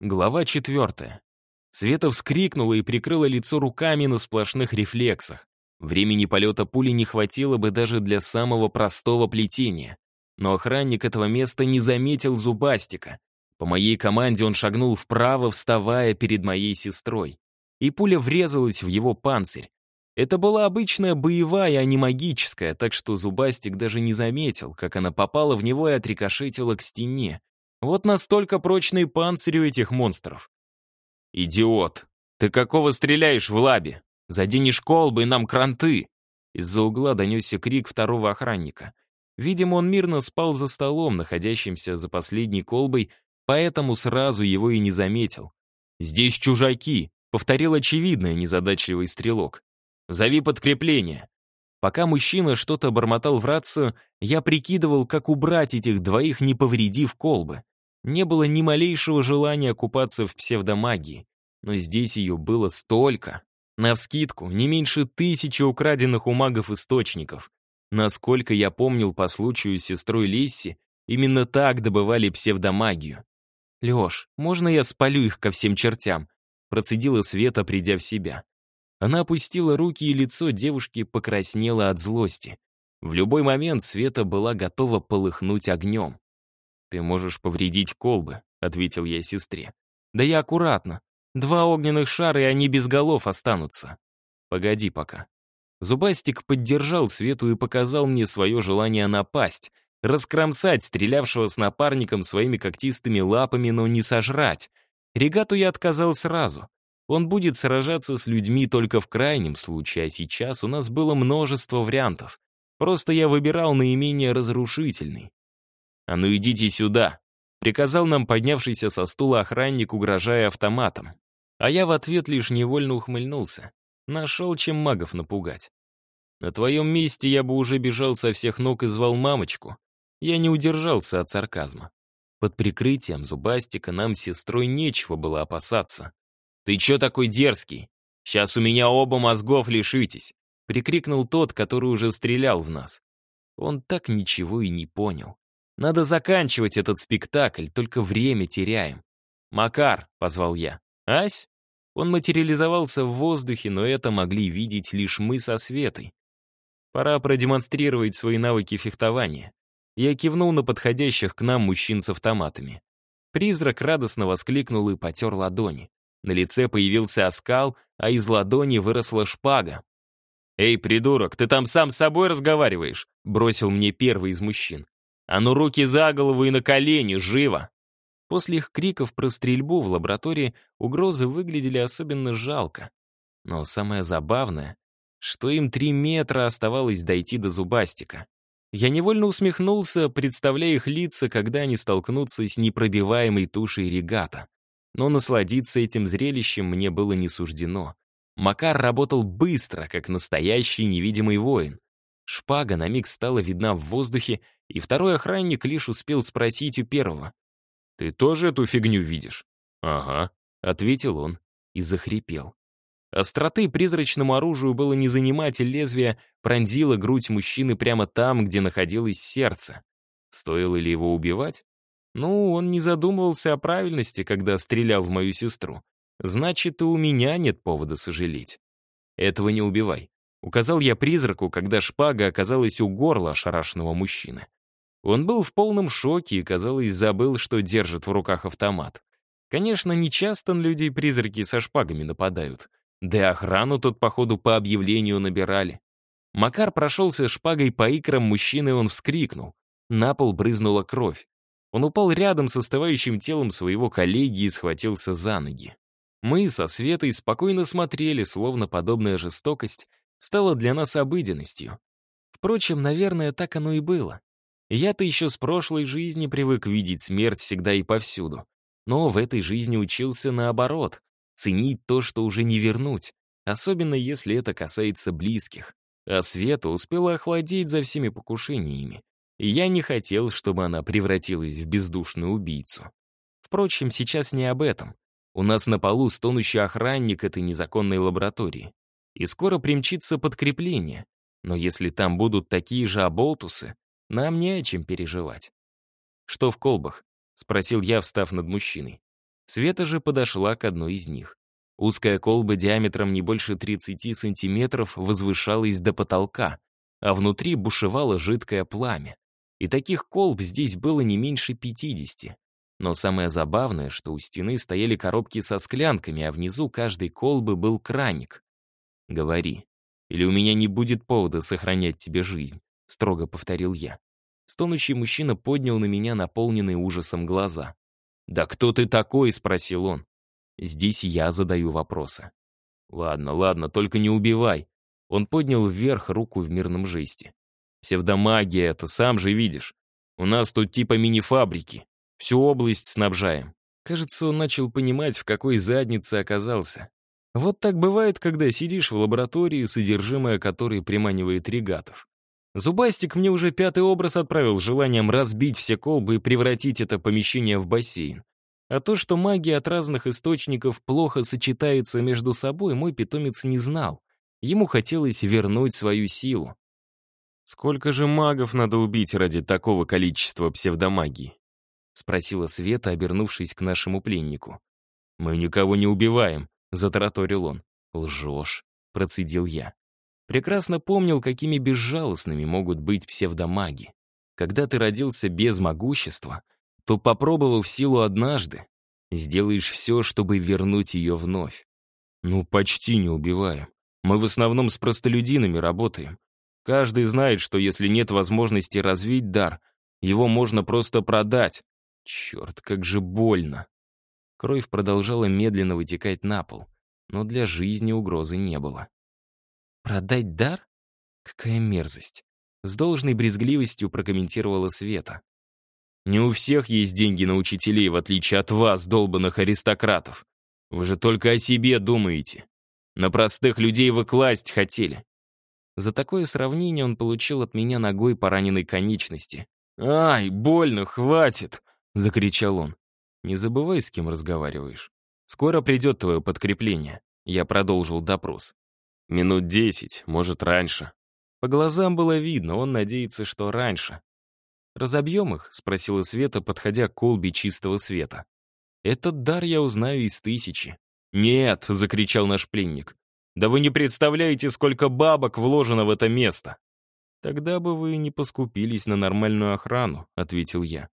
Глава четвертая. Света вскрикнула и прикрыла лицо руками на сплошных рефлексах. Времени полета пули не хватило бы даже для самого простого плетения. Но охранник этого места не заметил зубастика. По моей команде он шагнул вправо, вставая перед моей сестрой. И пуля врезалась в его панцирь. Это была обычная боевая, а не магическая, так что Зубастик даже не заметил, как она попала в него и отрикошетила к стене. Вот настолько прочный панцирь у этих монстров. «Идиот! Ты какого стреляешь в лабе? Заденешь колбы и нам кранты!» Из-за угла донесся крик второго охранника. Видимо, он мирно спал за столом, находящимся за последней колбой, поэтому сразу его и не заметил. «Здесь чужаки!» — повторил очевидное незадачливый стрелок. «Зови подкрепление!» Пока мужчина что-то бормотал в рацию, я прикидывал, как убрать этих двоих, не повредив колбы. Не было ни малейшего желания купаться в псевдомагии. Но здесь ее было столько. Навскидку, не меньше тысячи украденных у магов источников. Насколько я помнил по случаю с сестрой Лисси, именно так добывали псевдомагию. «Леш, можно я спалю их ко всем чертям?» Процедила Света, придя в себя. Она опустила руки, и лицо девушки покраснело от злости. В любой момент Света была готова полыхнуть огнем. «Ты можешь повредить колбы», — ответил я сестре. «Да я аккуратно. Два огненных шара, и они без голов останутся. Погоди пока». Зубастик поддержал Свету и показал мне свое желание напасть, раскромсать стрелявшего с напарником своими когтистыми лапами, но не сожрать. Регату я отказал сразу. Он будет сражаться с людьми только в крайнем случае, а сейчас у нас было множество вариантов. Просто я выбирал наименее разрушительный. «А ну идите сюда!» — приказал нам поднявшийся со стула охранник, угрожая автоматом. А я в ответ лишь невольно ухмыльнулся. Нашел, чем магов напугать. На твоем месте я бы уже бежал со всех ног и звал мамочку. Я не удержался от сарказма. Под прикрытием зубастика нам с сестрой нечего было опасаться. «Ты чё такой дерзкий? Сейчас у меня оба мозгов лишитесь!» — прикрикнул тот, который уже стрелял в нас. Он так ничего и не понял. Надо заканчивать этот спектакль, только время теряем. «Макар», — позвал я. «Ась?» Он материализовался в воздухе, но это могли видеть лишь мы со Светой. Пора продемонстрировать свои навыки фехтования. Я кивнул на подходящих к нам мужчин с автоматами. Призрак радостно воскликнул и потер ладони. На лице появился оскал, а из ладони выросла шпага. «Эй, придурок, ты там сам с собой разговариваешь?» — бросил мне первый из мужчин. «А ну руки за голову и на колени, живо!» После их криков про стрельбу в лаборатории угрозы выглядели особенно жалко. Но самое забавное, что им три метра оставалось дойти до зубастика. Я невольно усмехнулся, представляя их лица, когда они столкнутся с непробиваемой тушей регата. Но насладиться этим зрелищем мне было не суждено. Макар работал быстро, как настоящий невидимый воин. Шпага на миг стала видна в воздухе, и второй охранник лишь успел спросить у первого. «Ты тоже эту фигню видишь?» «Ага», — ответил он и захрипел. Остроты призрачному оружию было не занимать, и лезвие пронзило грудь мужчины прямо там, где находилось сердце. Стоило ли его убивать? Ну, он не задумывался о правильности, когда стрелял в мою сестру. Значит, и у меня нет повода сожалеть. Этого не убивай. Указал я призраку, когда шпага оказалась у горла ошарашенного мужчины. Он был в полном шоке и, казалось, забыл, что держит в руках автомат. Конечно, не часто на людей-призраки со шпагами нападают. Да и охрану тут, походу, по объявлению набирали. Макар прошелся шпагой по икрам мужчины, он вскрикнул. На пол брызнула кровь. Он упал рядом с остывающим телом своего коллеги и схватился за ноги. Мы со Светой спокойно смотрели, словно подобная жестокость стала для нас обыденностью. Впрочем, наверное, так оно и было. Я-то еще с прошлой жизни привык видеть смерть всегда и повсюду. Но в этой жизни учился наоборот, ценить то, что уже не вернуть, особенно если это касается близких. А Света успела охладеть за всеми покушениями. И я не хотел, чтобы она превратилась в бездушную убийцу. Впрочем, сейчас не об этом. У нас на полу стонущий охранник этой незаконной лаборатории. И скоро примчится подкрепление. Но если там будут такие же оболтусы, нам не о чем переживать. «Что в колбах?» — спросил я, встав над мужчиной. Света же подошла к одной из них. Узкая колба диаметром не больше 30 сантиметров возвышалась до потолка, а внутри бушевало жидкое пламя. И таких колб здесь было не меньше 50. Но самое забавное, что у стены стояли коробки со склянками, а внизу каждой колбы был краник. «Говори, или у меня не будет повода сохранять тебе жизнь», — строго повторил я. Стонущий мужчина поднял на меня наполненные ужасом глаза. «Да кто ты такой?» — спросил он. Здесь я задаю вопросы. «Ладно, ладно, только не убивай». Он поднял вверх руку в мирном жесте. «Псевдомагия это, сам же видишь. У нас тут типа мини-фабрики. Всю область снабжаем». Кажется, он начал понимать, в какой заднице оказался. Вот так бывает, когда сидишь в лаборатории, содержимое которой приманивает регатов. Зубастик мне уже пятый образ отправил желанием разбить все колбы и превратить это помещение в бассейн. А то, что магия от разных источников плохо сочетается между собой, мой питомец не знал. Ему хотелось вернуть свою силу. «Сколько же магов надо убить ради такого количества псевдомагии?» — спросила Света, обернувшись к нашему пленнику. «Мы никого не убиваем», — затараторил он. «Лжешь», — процедил я. Прекрасно помнил, какими безжалостными могут быть псевдомаги. Когда ты родился без могущества — то, попробовав силу однажды, сделаешь все, чтобы вернуть ее вновь. Ну, почти не убиваем. Мы в основном с простолюдинами работаем. Каждый знает, что если нет возможности развить дар, его можно просто продать. Черт, как же больно. Кровь продолжала медленно вытекать на пол, но для жизни угрозы не было. «Продать дар? Какая мерзость!» С должной брезгливостью прокомментировала Света. Не у всех есть деньги на учителей, в отличие от вас, долбанных аристократов. Вы же только о себе думаете. На простых людей вы класть хотели. За такое сравнение он получил от меня ногой по конечности. «Ай, больно, хватит!» — закричал он. «Не забывай, с кем разговариваешь. Скоро придет твое подкрепление». Я продолжил допрос. «Минут десять, может, раньше». По глазам было видно, он надеется, что раньше. «Разобьем их?» — спросила Света, подходя к колбе чистого света. «Этот дар я узнаю из тысячи». «Нет!» — закричал наш пленник. «Да вы не представляете, сколько бабок вложено в это место!» «Тогда бы вы не поскупились на нормальную охрану», — ответил я.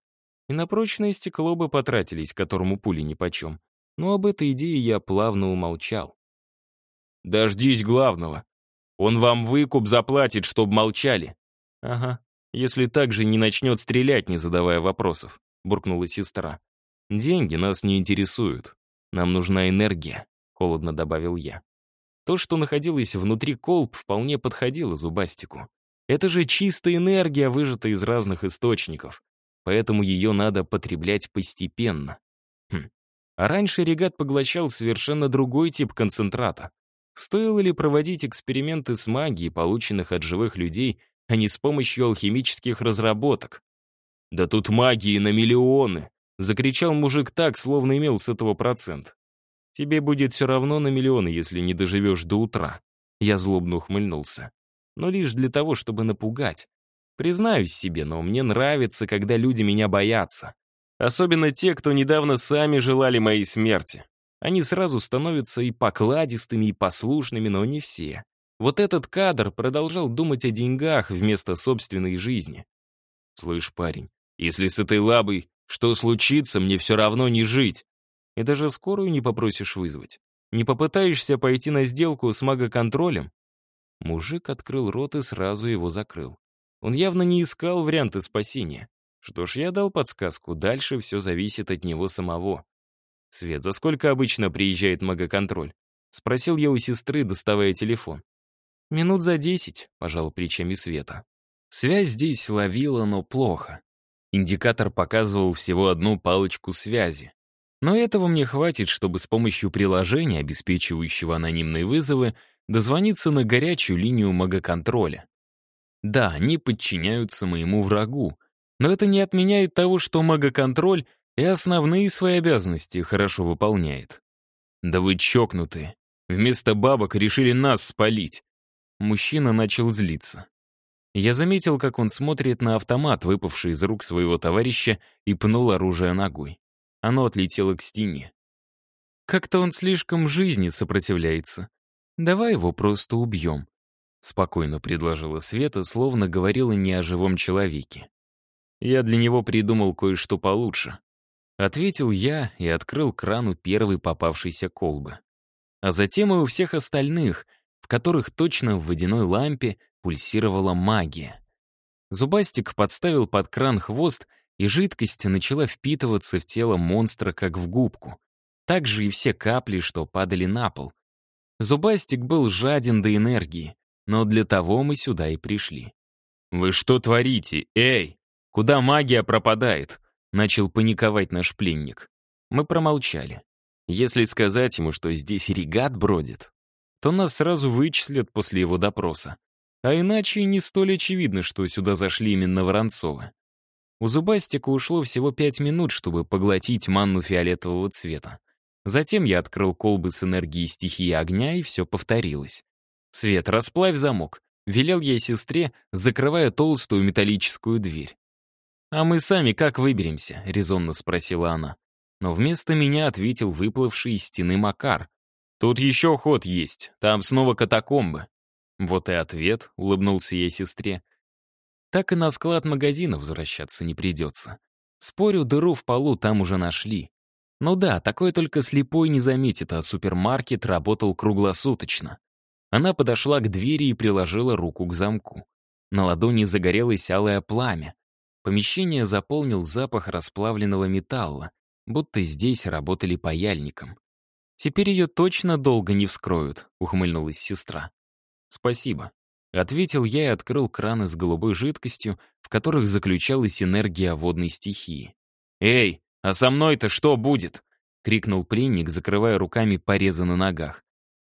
«И на прочное стекло бы потратились, которому пули нипочем. Но об этой идее я плавно умолчал». «Дождись главного. Он вам выкуп заплатит, чтоб молчали». «Ага, если так же не начнет стрелять, не задавая вопросов», — буркнула сестра. «Деньги нас не интересуют. Нам нужна энергия», — холодно добавил я. То, что находилось внутри колб, вполне подходило зубастику. Это же чистая энергия, выжата из разных источников, поэтому ее надо потреблять постепенно. Хм. А раньше регат поглощал совершенно другой тип концентрата. Стоило ли проводить эксперименты с магией, полученных от живых людей, а не с помощью алхимических разработок. «Да тут магии на миллионы!» — закричал мужик так, словно имел с этого процент. «Тебе будет все равно на миллионы, если не доживешь до утра». Я злобно ухмыльнулся. Но лишь для того, чтобы напугать. Признаюсь себе, но мне нравится, когда люди меня боятся. Особенно те, кто недавно сами желали моей смерти. Они сразу становятся и покладистыми, и послушными, но не все. Вот этот кадр продолжал думать о деньгах вместо собственной жизни. «Слышь, парень, если с этой лабой что случится, мне все равно не жить. И даже скорую не попросишь вызвать. Не попытаешься пойти на сделку с магоконтролем?» Мужик открыл рот и сразу его закрыл. Он явно не искал варианты спасения. Что ж, я дал подсказку, дальше все зависит от него самого. «Свет, за сколько обычно приезжает магоконтроль?» Спросил я у сестры, доставая телефон. «Минут за десять», — пожал плечами Света. Связь здесь ловила, но плохо. Индикатор показывал всего одну палочку связи. Но этого мне хватит, чтобы с помощью приложения, обеспечивающего анонимные вызовы, дозвониться на горячую линию магоконтроля. Да, они подчиняются моему врагу, но это не отменяет того, что магоконтроль и основные свои обязанности хорошо выполняет. Да вы чокнутые. Вместо бабок решили нас спалить. Мужчина начал злиться. Я заметил, как он смотрит на автомат, выпавший из рук своего товарища, и пнул оружие ногой. Оно отлетело к стене. Как-то он слишком жизни сопротивляется. Давай его просто убьем. Спокойно предложила Света, словно говорила не о живом человеке. Я для него придумал кое-что получше. Ответил я и открыл крану первой попавшейся колбы. А затем и у всех остальных, в которых точно в водяной лампе пульсировала магия. Зубастик подставил под кран хвост, и жидкость начала впитываться в тело монстра, как в губку. Так же и все капли, что падали на пол. Зубастик был жаден до энергии, но для того мы сюда и пришли. «Вы что творите? Эй! Куда магия пропадает?» Начал паниковать наш пленник. Мы промолчали. Если сказать ему, что здесь регат бродит, то нас сразу вычислят после его допроса. А иначе не столь очевидно, что сюда зашли именно Воронцовы. У Зубастика ушло всего пять минут, чтобы поглотить манну фиолетового цвета. Затем я открыл колбы с энергией стихии огня, и все повторилось. «Свет, расплавь замок», — велел я сестре, закрывая толстую металлическую дверь. «А мы сами как выберемся?» — резонно спросила она. Но вместо меня ответил выплывший из стены Макар. «Тут еще ход есть, там снова катакомбы». Вот и ответ, — улыбнулся я сестре. Так и на склад магазина возвращаться не придется. Спорю, дыру в полу там уже нашли. Ну да, такое только слепой не заметит, а супермаркет работал круглосуточно. Она подошла к двери и приложила руку к замку. На ладони загорелось алое пламя. Помещение заполнил запах расплавленного металла, будто здесь работали паяльником. «Теперь ее точно долго не вскроют», — ухмыльнулась сестра. «Спасибо», — ответил я и открыл краны с голубой жидкостью, в которых заключалась энергия водной стихии. «Эй, а со мной-то что будет?» — крикнул пленник, закрывая руками порезы на ногах.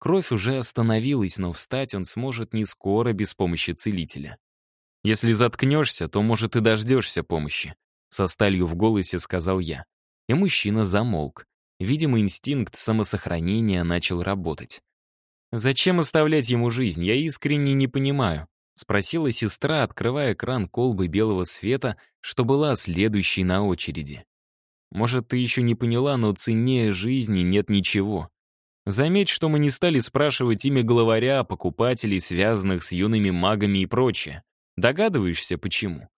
Кровь уже остановилась, но встать он сможет не скоро без помощи целителя. «Если заткнешься, то, может, и дождешься помощи», — со сталью в голосе сказал я. И мужчина замолк. Видимо, инстинкт самосохранения начал работать. «Зачем оставлять ему жизнь? Я искренне не понимаю», — спросила сестра, открывая кран колбы белого света, что была следующей на очереди. «Может, ты еще не поняла, но ценнее жизни нет ничего. Заметь, что мы не стали спрашивать имя главаря, покупателей, связанных с юными магами и прочее. Догадываешься, почему?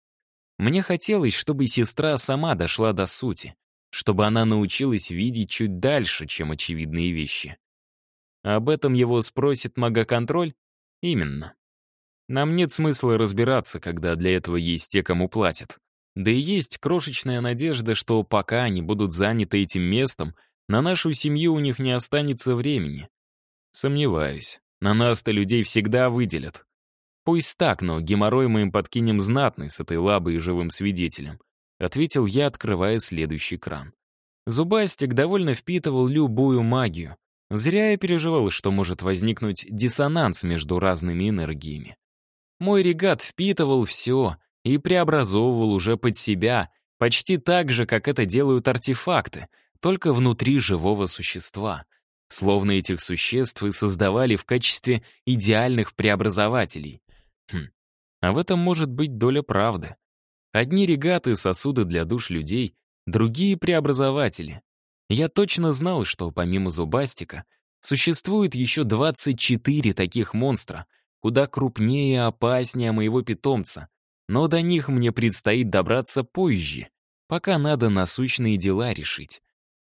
Мне хотелось, чтобы сестра сама дошла до сути, чтобы она научилась видеть чуть дальше, чем очевидные вещи. Об этом его спросит магоконтроль? Именно. Нам нет смысла разбираться, когда для этого есть те, кому платят. Да и есть крошечная надежда, что пока они будут заняты этим местом, на нашу семью у них не останется времени. Сомневаюсь. На нас-то людей всегда выделят. «Пусть так, но геморрой мы им подкинем знатный с этой лабой и живым свидетелем», ответил я, открывая следующий кран. Зубастик довольно впитывал любую магию. Зря я переживал, что может возникнуть диссонанс между разными энергиями. Мой регат впитывал все и преобразовывал уже под себя, почти так же, как это делают артефакты, только внутри живого существа. Словно этих существ и создавали в качестве идеальных преобразователей. Хм, а в этом может быть доля правды. Одни регаты — сосуды для душ людей, другие — преобразователи. Я точно знал, что помимо зубастика существует еще 24 таких монстра, куда крупнее и опаснее моего питомца, но до них мне предстоит добраться позже, пока надо насущные дела решить.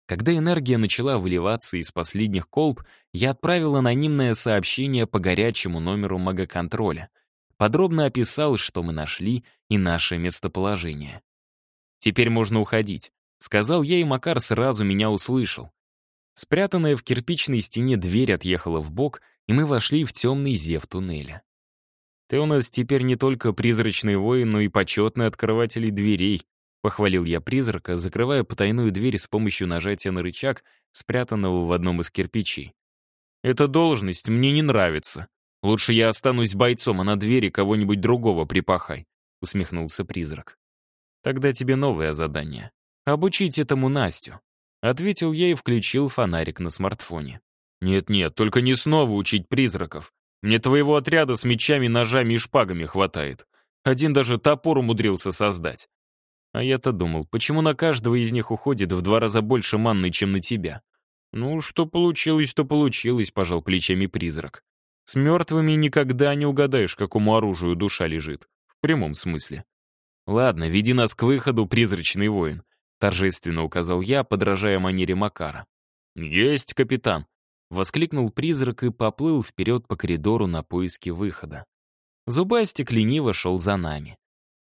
Когда энергия начала выливаться из последних колб, я отправил анонимное сообщение по горячему номеру магоконтроля — подробно описал, что мы нашли, и наше местоположение. «Теперь можно уходить», — сказал я, и Макар сразу меня услышал. Спрятанная в кирпичной стене дверь отъехала в бок, и мы вошли в темный зев туннеля. «Ты у нас теперь не только призрачный воин, но и почетный открыватель дверей», — похвалил я призрака, закрывая потайную дверь с помощью нажатия на рычаг, спрятанного в одном из кирпичей. «Эта должность мне не нравится», «Лучше я останусь бойцом, а на двери кого-нибудь другого припахай», — усмехнулся призрак. «Тогда тебе новое задание. Обучить этому Настю», — ответил я и включил фонарик на смартфоне. «Нет-нет, только не снова учить призраков. Мне твоего отряда с мечами, ножами и шпагами хватает. Один даже топор умудрился создать. А я-то думал, почему на каждого из них уходит в два раза больше манны, чем на тебя? «Ну, что получилось, то получилось», — пожал плечами призрак. «С мертвыми никогда не угадаешь, какому оружию душа лежит. В прямом смысле». «Ладно, веди нас к выходу, призрачный воин», — торжественно указал я, подражая манере Макара. «Есть, капитан», — воскликнул призрак и поплыл вперед по коридору на поиски выхода. Зубастик лениво шел за нами.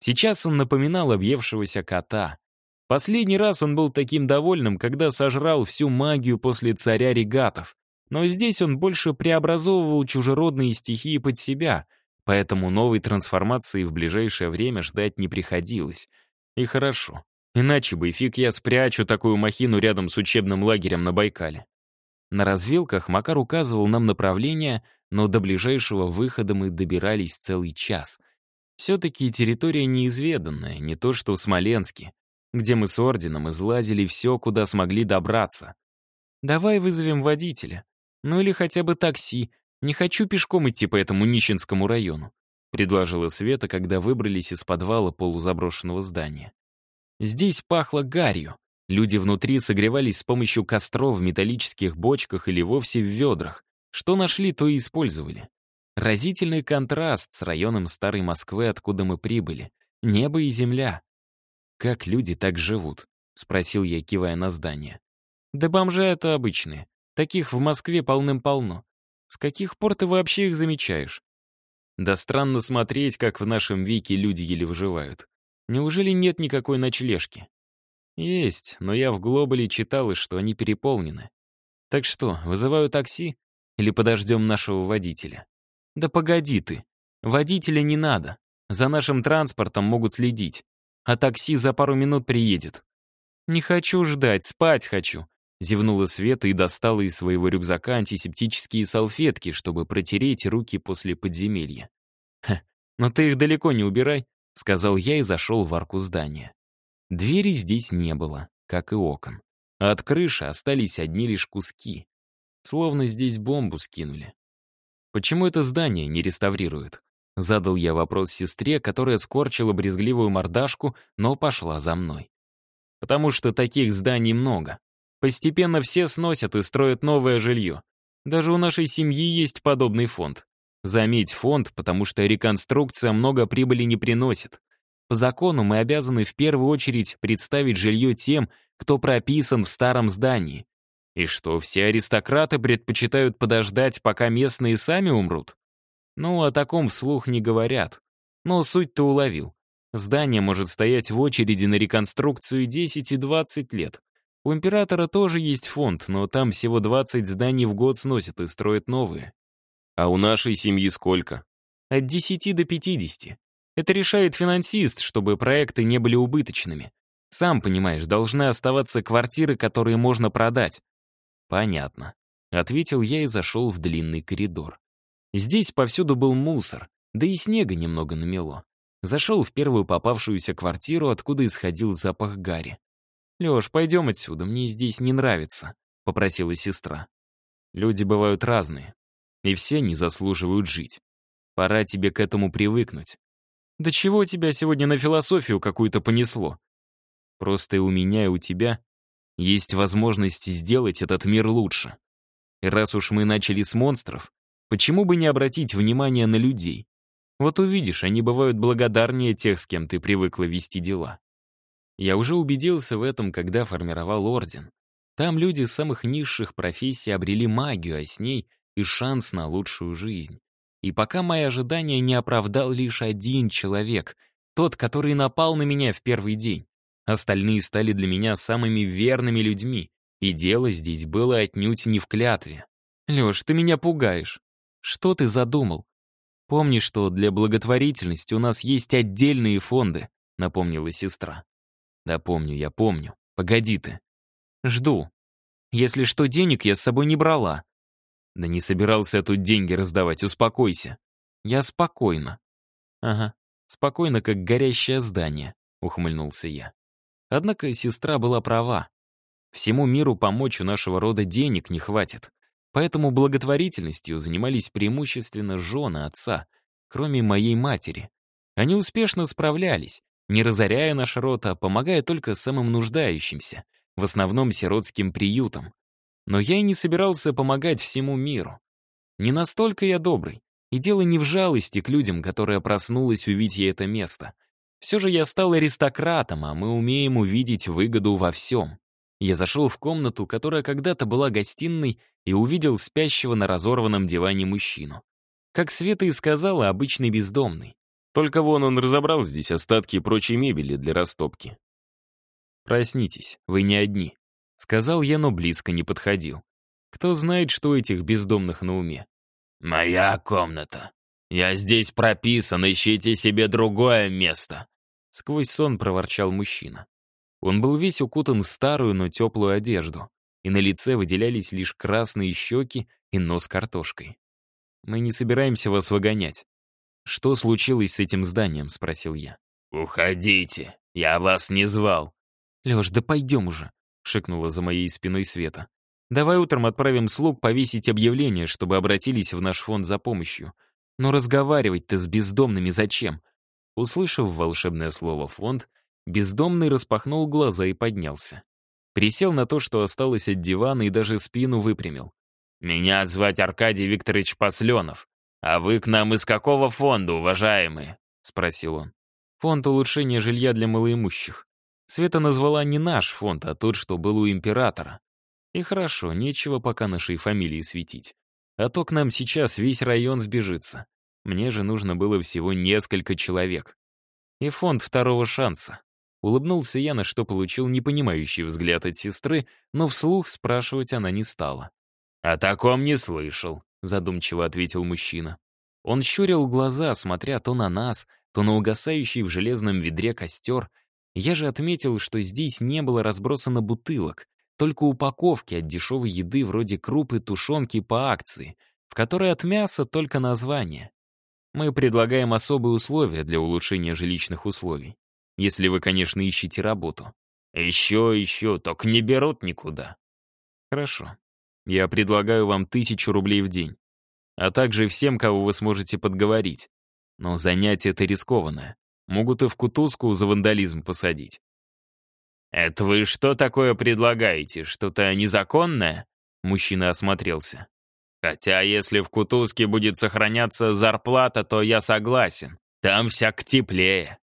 Сейчас он напоминал объевшегося кота. Последний раз он был таким довольным, когда сожрал всю магию после царя регатов. Но здесь он больше преобразовывал чужеродные стихии под себя, поэтому новой трансформации в ближайшее время ждать не приходилось. И хорошо. Иначе бы фиг я спрячу такую махину рядом с учебным лагерем на Байкале. На развилках Макар указывал нам направление, но до ближайшего выхода мы добирались целый час. Все-таки территория неизведанная, не то что в Смоленске где мы с орденом излазили все, куда смогли добраться. Давай вызовем водителя. Ну или хотя бы такси. Не хочу пешком идти по этому нищенскому району», предложила Света, когда выбрались из подвала полузаброшенного здания. Здесь пахло гарью. Люди внутри согревались с помощью костров в металлических бочках или вовсе в ведрах. Что нашли, то и использовали. Разительный контраст с районом Старой Москвы, откуда мы прибыли. Небо и земля. «Как люди так живут?» — спросил я, кивая на здание. «Да бомжи это обычные. Таких в Москве полным-полно. С каких пор ты вообще их замечаешь?» «Да странно смотреть, как в нашем веке люди еле выживают. Неужели нет никакой ночлежки?» «Есть, но я в Глобале читал, что они переполнены. Так что, вызываю такси? Или подождем нашего водителя?» «Да погоди ты. Водителя не надо. За нашим транспортом могут следить а такси за пару минут приедет. «Не хочу ждать, спать хочу», — зевнула Света и достала из своего рюкзака антисептические салфетки, чтобы протереть руки после подземелья. «Ха, но ты их далеко не убирай», — сказал я и зашел в арку здания. Двери здесь не было, как и окон. А от крыши остались одни лишь куски. Словно здесь бомбу скинули. Почему это здание не реставрируют? Задал я вопрос сестре, которая скорчила брезгливую мордашку, но пошла за мной. Потому что таких зданий много. Постепенно все сносят и строят новое жилье. Даже у нашей семьи есть подобный фонд. Заметь фонд, потому что реконструкция много прибыли не приносит. По закону мы обязаны в первую очередь представить жилье тем, кто прописан в старом здании. И что, все аристократы предпочитают подождать, пока местные сами умрут? Ну, о таком вслух не говорят. Но суть-то уловил. Здание может стоять в очереди на реконструкцию 10 и 20 лет. У императора тоже есть фонд, но там всего 20 зданий в год сносят и строят новые. А у нашей семьи сколько? От 10 до 50. Это решает финансист, чтобы проекты не были убыточными. Сам понимаешь, должны оставаться квартиры, которые можно продать. Понятно. Ответил я и зашел в длинный коридор. Здесь повсюду был мусор, да и снега немного намело. Зашел в первую попавшуюся квартиру, откуда исходил запах гари. «Леш, пойдем отсюда, мне здесь не нравится», — попросила сестра. «Люди бывают разные, и все не заслуживают жить. Пора тебе к этому привыкнуть. Да чего тебя сегодня на философию какую-то понесло? Просто и у меня, и у тебя есть возможность сделать этот мир лучше. И раз уж мы начали с монстров, Почему бы не обратить внимание на людей? Вот увидишь, они бывают благодарнее тех, с кем ты привыкла вести дела. Я уже убедился в этом, когда формировал орден. Там люди самых низших профессий обрели магию, а с ней и шанс на лучшую жизнь. И пока мои ожидания не оправдал лишь один человек, тот, который напал на меня в первый день. Остальные стали для меня самыми верными людьми, и дело здесь было отнюдь не в клятве. «Лёш, ты меня пугаешь. Что ты задумал? Помни, что для благотворительности у нас есть отдельные фонды, напомнила сестра. Да помню, я помню. Погоди ты. Жду. Если что, денег я с собой не брала. Да не собирался тут деньги раздавать, успокойся. Я спокойно. Ага, спокойно, как горящее здание, ухмыльнулся я. Однако сестра была права. Всему миру помочь у нашего рода денег не хватит. Поэтому благотворительностью занимались преимущественно жены отца, кроме моей матери. Они успешно справлялись, не разоряя наш род, а помогая только самым нуждающимся, в основном сиротским приютам. Но я и не собирался помогать всему миру. Не настолько я добрый. И дело не в жалости к людям, которая проснулась увидеть это место. Все же я стал аристократом, а мы умеем увидеть выгоду во всем. Я зашел в комнату, которая когда-то была гостиной, и увидел спящего на разорванном диване мужчину. Как Света и сказала, обычный бездомный. Только вон он разобрал здесь остатки прочей мебели для растопки. «Проснитесь, вы не одни», — сказал я, но близко не подходил. Кто знает, что у этих бездомных на уме. «Моя комната. Я здесь прописан, ищите себе другое место», — сквозь сон проворчал мужчина. Он был весь укутан в старую, но теплую одежду, и на лице выделялись лишь красные щеки и нос картошкой. «Мы не собираемся вас выгонять». «Что случилось с этим зданием?» — спросил я. «Уходите, я вас не звал». «Леш, да пойдем уже», — шикнула за моей спиной Света. «Давай утром отправим слуг повесить объявление, чтобы обратились в наш фонд за помощью. Но разговаривать-то с бездомными зачем?» Услышав волшебное слово «фонд», Бездомный распахнул глаза и поднялся. Присел на то, что осталось от дивана, и даже спину выпрямил. «Меня звать Аркадий Викторович Посленов. А вы к нам из какого фонда, уважаемые?» — спросил он. «Фонд улучшения жилья для малоимущих. Света назвала не наш фонд, а тот, что был у императора. И хорошо, нечего пока нашей фамилии светить. А то к нам сейчас весь район сбежится. Мне же нужно было всего несколько человек. И фонд второго шанса. Улыбнулся я, на что получил непонимающий взгляд от сестры, но вслух спрашивать она не стала. «О таком не слышал», — задумчиво ответил мужчина. Он щурил глаза, смотря то на нас, то на угасающий в железном ведре костер. Я же отметил, что здесь не было разбросано бутылок, только упаковки от дешевой еды вроде крупы, тушенки по акции, в которой от мяса только название. Мы предлагаем особые условия для улучшения жилищных условий. Если вы, конечно, ищете работу. Еще, еще, только не берут никуда. Хорошо. Я предлагаю вам тысячу рублей в день. А также всем, кого вы сможете подговорить. Но занятие это рискованное. Могут и в кутузку за вандализм посадить. «Это вы что такое предлагаете? Что-то незаконное?» Мужчина осмотрелся. «Хотя если в Кутузке будет сохраняться зарплата, то я согласен. Там всяк теплее.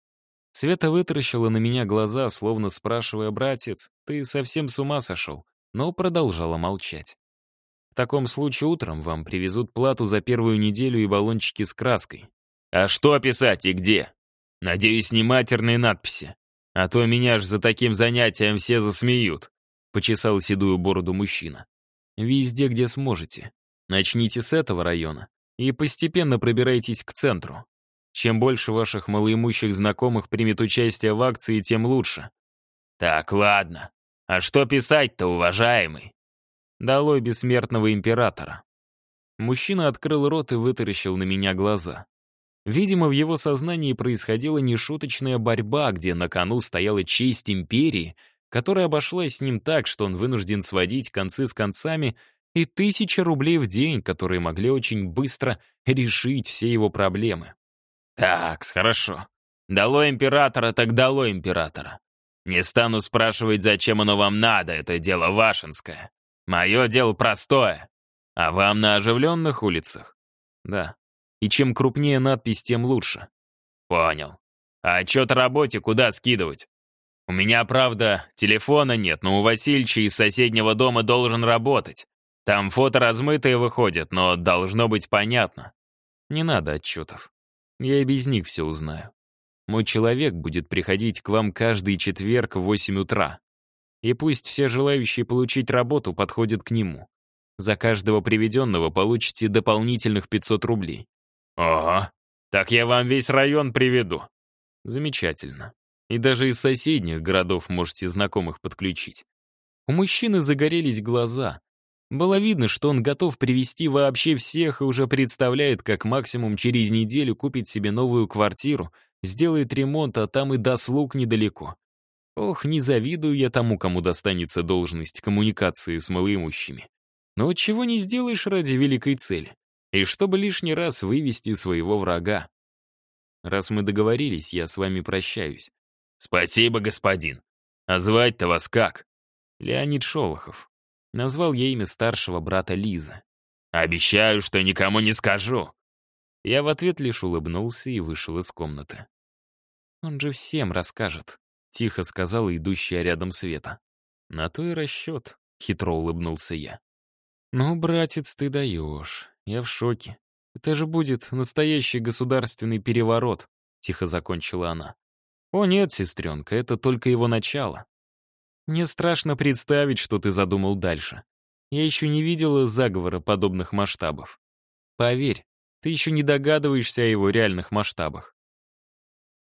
Света вытаращила на меня глаза, словно спрашивая, «Братец, ты совсем с ума сошел?» но продолжала молчать. В таком случае утром вам привезут плату за первую неделю и баллончики с краской. А что писать и где? Надеюсь, не матерные надписи. А то меня ж за таким занятием все засмеют. Почесал седую бороду мужчина. Везде, где сможете. Начните с этого района и постепенно пробирайтесь к центру. Чем больше ваших малоимущих знакомых примет участие в акции, тем лучше. Так, ладно. А что писать-то, уважаемый? Долой бессмертного императора. Мужчина открыл рот и вытаращил на меня глаза. Видимо, в его сознании происходила нешуточная борьба, где на кону стояла честь империи, которая обошлась с ним так, что он вынужден сводить концы с концами, и тысяча рублей в день, которые могли очень быстро решить все его проблемы. Так, хорошо. Дало императора, так дало императора. Не стану спрашивать, зачем оно вам надо, это дело вашинское. Мое дело простое. А вам на оживленных улицах? Да. И чем крупнее надпись, тем лучше. Понял. А отчет о работе куда скидывать? У меня, правда, телефона нет, но у Васильча из соседнего дома должен работать. Там фото размытые выходят, но должно быть понятно. Не надо отчетов. Я и без них все узнаю. Мой человек будет приходить к вам каждый четверг в 8 утра. И пусть все желающие получить работу подходят к нему. За каждого приведенного получите дополнительных 500 рублей. Ого, так я вам весь район приведу. Замечательно. И даже из соседних городов можете знакомых подключить. У мужчины загорелись глаза. Было видно, что он готов привести вообще всех и уже представляет, как максимум через неделю купит себе новую квартиру, сделает ремонт, а там и до слуг недалеко. Ох, не завидую я тому, кому достанется должность коммуникации с малоимущими. Но чего не сделаешь ради великой цели? И чтобы лишний раз вывести своего врага. Раз мы договорились, я с вами прощаюсь. Спасибо, господин. А звать-то вас как? Леонид Шолохов. Назвал я имя старшего брата Лизы. «Обещаю, что никому не скажу». Я в ответ лишь улыбнулся и вышел из комнаты. «Он же всем расскажет», — тихо сказала идущая рядом Света. «На то и расчет», — хитро улыбнулся я. «Ну, братец, ты даешь. Я в шоке. Это же будет настоящий государственный переворот», — тихо закончила она. «О нет, сестренка, это только его начало. Мне страшно представить, что ты задумал дальше. Я еще не видела заговора подобных масштабов. Поверь, ты еще не догадываешься о его реальных масштабах.